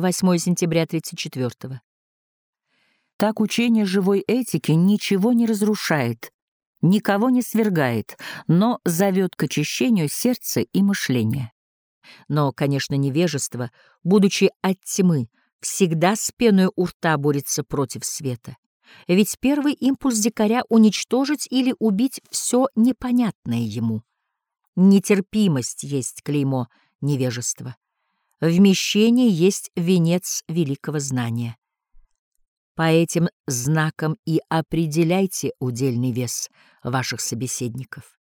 8 сентября 34 -го. Так учение живой этики ничего не разрушает, никого не свергает, но зовет к очищению сердца и мышления. Но, конечно, невежество, будучи от тьмы, всегда с пеной у рта борется против света. Ведь первый импульс дикаря — уничтожить или убить все непонятное ему. Нетерпимость есть клеймо невежества. Вмещение есть венец великого знания. По этим знакам и определяйте удельный вес ваших собеседников.